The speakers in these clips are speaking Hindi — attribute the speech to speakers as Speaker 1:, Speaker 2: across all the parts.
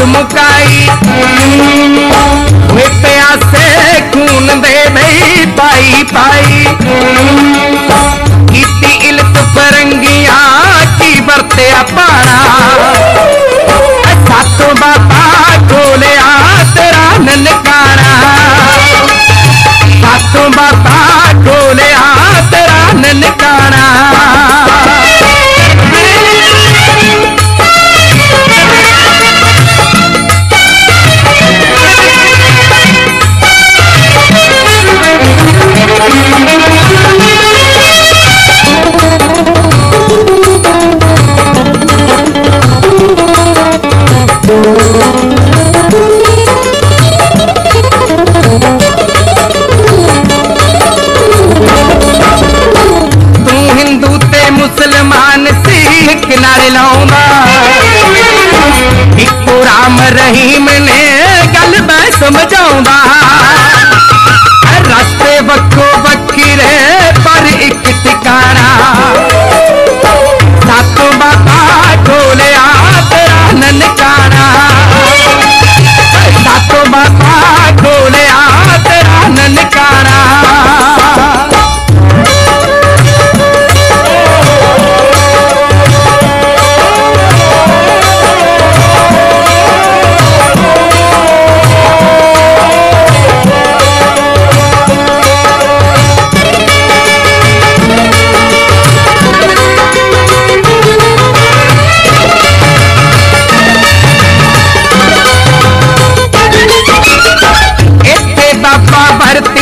Speaker 1: हद मुकाई। मिटया खून दे नहीं पाई पाई। कीती इलत फरंगिया की बरतिया पारा सातों बाबा खोलिया तेरा ननकारा। सातों बाबा किनारे लाऊँगा। इको राम रहीम ने गल मैं समझाऊँगा।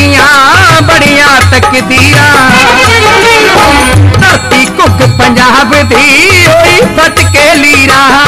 Speaker 1: बड़िया बड़िया तक दिया धरती कुक पंजाब दी फटके लीरा।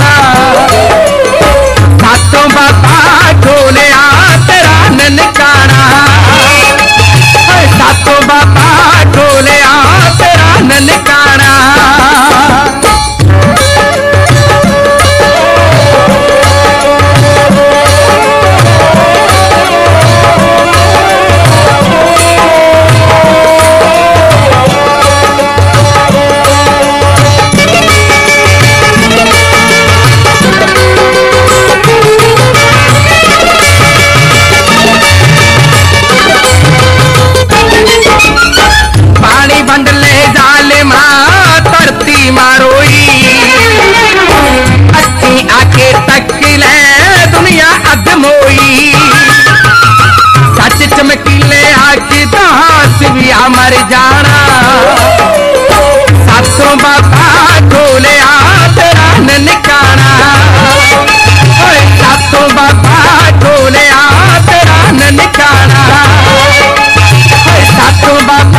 Speaker 1: बारोई अखी आके तकिले दुनिया अधमोई सच चमकीले आके तहां भी अमर जाना। सातों बाबा खोले तेरा ननकाना। सातों बाबा खोले तेरा ननकाना। सातों बाबा